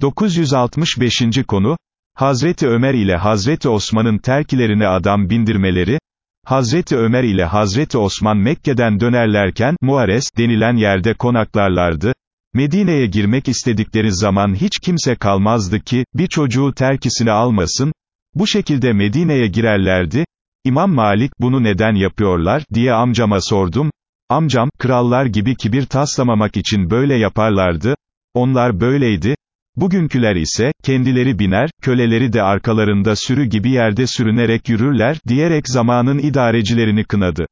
965. konu, Hazreti Ömer ile Hazreti Osman'ın terkilerine adam bindirmeleri, Hazreti Ömer ile Hazreti Osman Mekke'den dönerlerken, Muares, denilen yerde konaklarlardı, Medine'ye girmek istedikleri zaman hiç kimse kalmazdı ki, bir çocuğu terkisine almasın, bu şekilde Medine'ye girerlerdi, İmam Malik, bunu neden yapıyorlar, diye amcama sordum, amcam, krallar gibi kibir taslamamak için böyle yaparlardı, onlar böyleydi, Bugünküler ise, kendileri biner, köleleri de arkalarında sürü gibi yerde sürünerek yürürler, diyerek zamanın idarecilerini kınadı.